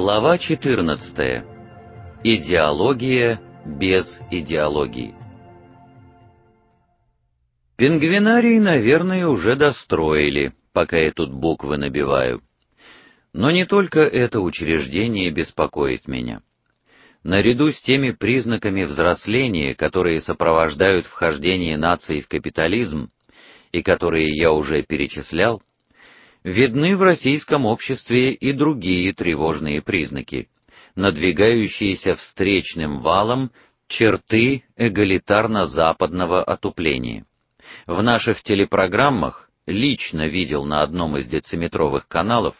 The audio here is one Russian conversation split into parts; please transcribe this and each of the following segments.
Глава 14. Идеология без идеологии. Пингвинарий, наверное, уже достроили, пока я тут буквы набиваю. Но не только это учреждение беспокоит меня. Наряду с теми признаками взросления, которые сопровождают вхождение нации в капитализм и которые я уже перечислял, видны в российском обществе и другие тревожные признаки, надвигающиеся встречным валом черты эгалитарно-западного отупления. В наших телепрограммах лично видел на одном из дециметровых каналов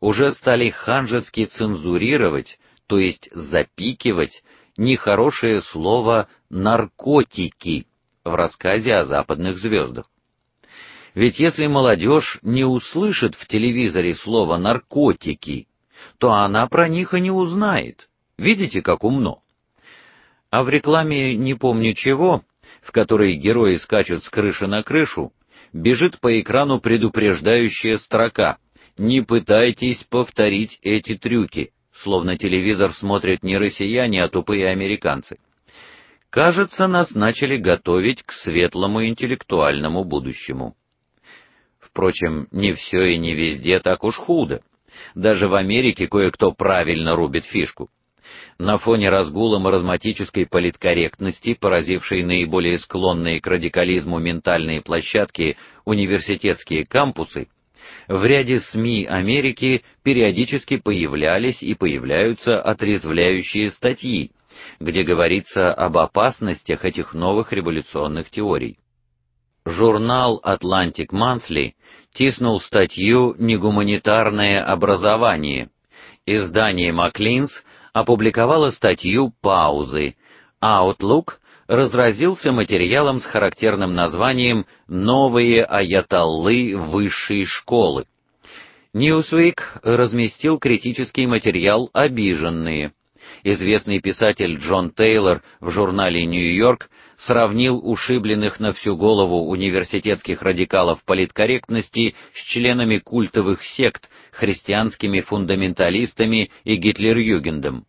уже стали ханжески цензурировать, то есть запикивать нехорошее слово наркотики в рассказе о западных звездах. Ведь если молодежь не услышит в телевизоре слово наркотики, то она про них и не узнает. Видите, как умно. А в рекламе не помню чего, в которой герои скачут с крыши на крышу, бежит по экрану предупреждающая строка: "Не пытайтесь повторить эти трюки", словно телевизор смотрят не россияне, а тупые американцы. Кажется, нас начали готовить к светлому интеллектуальному будущему. Впрочем, не все и не везде так уж худо. Даже в Америке кое-кто правильно рубит фишку. На фоне разгула маразматической политкорректности, поразившей наиболее склонные к радикализму ментальные площадки, университетские кампусы, в ряде СМИ Америки периодически появлялись и появляются отрезвляющие статьи, где говорится об опасностях этих новых революционных теорий. Журнал Atlantic Monthly тиснул статью Негуманитарное образование. Издание Маклинс опубликовало статью Паузы. Outlook разразился материалом с характерным названием Новые аятоллы высшей школы. Newsweek разместил критический материал Обиженные. Известный писатель Джон Тейлор в журнале Нью-Йорк сравнил ушибленных на всю голову университетских радикалов политкорректности с членами культовых сект, христианскими фундаменталистами и Гитлер-Югендом.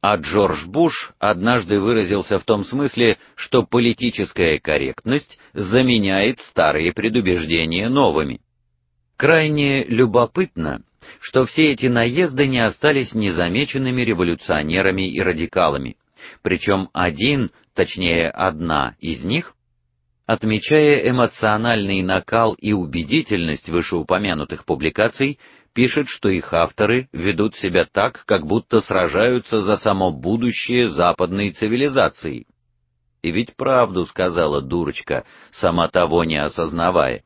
А Джордж Буш однажды выразился в том смысле, что политическая корректность заменяет старые предубеждения новыми. Крайне любопытно, что все эти наезды не остались незамеченными революционерами и радикалами. Причем один, точнее, одна из них, отмечая эмоциональный накал и убедительность вышеупомянутых публикаций, пишет, что их авторы ведут себя так, как будто сражаются за само будущее западной цивилизации. И ведь правду сказала дурочка, сама того не осознавая.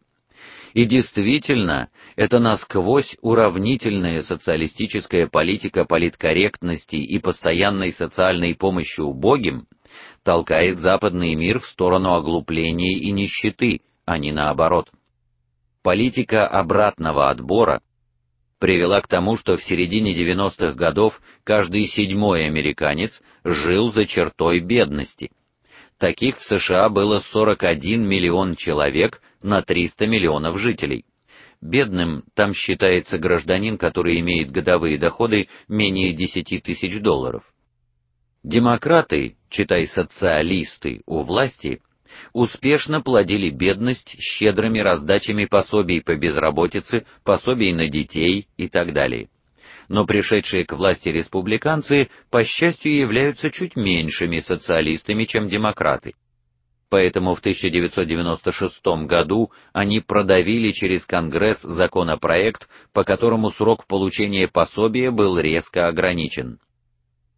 И действительно, это насквозь уравнительная социалистическая политика политкорректности и постоянной социальной помощи убогим толкает западный мир в сторону оглупления и нищеты, а не наоборот. Политика обратного отбора привела к тому, что в середине 90-х годов каждый седьмой американец жил за чертой бедности. Таких в США было 41 миллион человек на 300 миллионов жителей. Бедным там считается гражданин, который имеет годовые доходы менее 10 тысяч долларов. Демократы, читай социалисты, у власти успешно плодили бедность щедрыми раздачами пособий по безработице, пособий на детей и так далее. Но пришедшие к власти республиканцы, по счастью, являются чуть меньшими социалистами, чем демократы. Поэтому в 1996 году они продавили через Конгресс законопроект, по которому срок получения пособия был резко ограничен.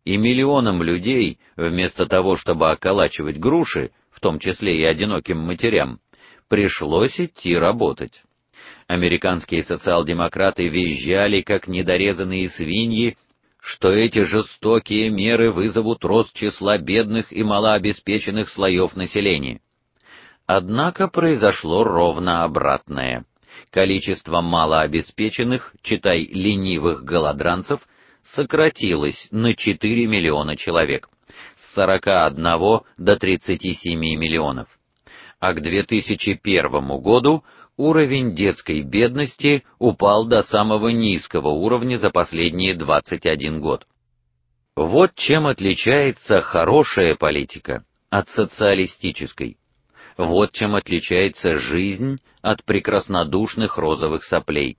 И миллионам людей, вместо того, чтобы околачивать груши, в том числе и одиноким матерям, пришлось идти работать. Американские социал-демократы визжали как недорезанные свиньи что эти жестокие меры вызовут рост числа бедных и малообеспеченных слоев населения. Однако произошло ровно обратное. Количество малообеспеченных, читай ленивых голодранцев, сократилось на 4 миллиона человек, с 41 до 37 миллионов. А к 2001 году уровень детской бедности упал до самого низкого уровня за последние 21 год. Вот чем отличается хорошая политика от социалистической. Вот чем отличается жизнь от прекраснодушных розовых соплей.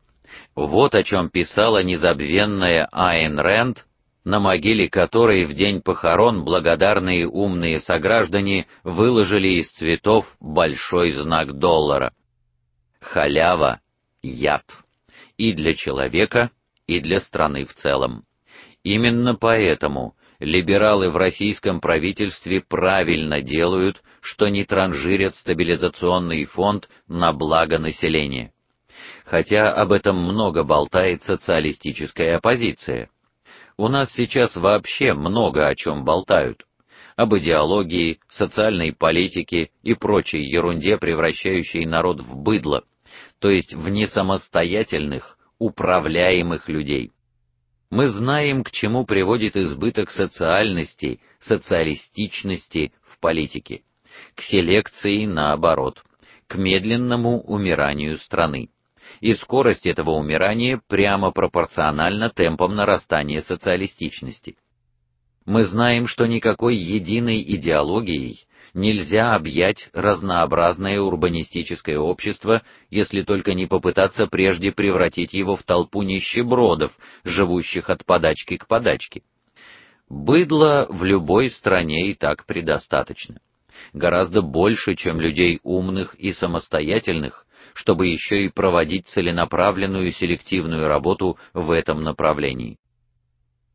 Вот о чем писала незабвенная Айн Рэнд, на могиле которой в день похорон благодарные умные сограждане выложили из цветов большой знак доллара. Халява яд и для человека, и для страны в целом. Именно поэтому либералы в российском правительстве правильно делают, что не транжирят стабилизационный фонд на благо населения. Хотя об этом много болтает социалистическая оппозиция. У нас сейчас вообще много о чем болтают. Об идеологии, социальной политике и прочей ерунде, превращающей народ в быдло, то есть в несамостоятельных, управляемых людей. Мы знаем, к чему приводит избыток социальности, социалистичности в политике к селекции наоборот, к медленному умиранию страны. И скорость этого умирания прямо пропорциональна темпам нарастания социалистичности. Мы знаем, что никакой единой идеологией нельзя объять разнообразное урбанистическое общество, если только не попытаться прежде превратить его в толпу нищебродов, живущих от подачки к подачке. Быдла в любой стране и так предостаточно гораздо больше, чем людей умных и самостоятельных, чтобы еще и проводить целенаправленную селективную работу в этом направлении.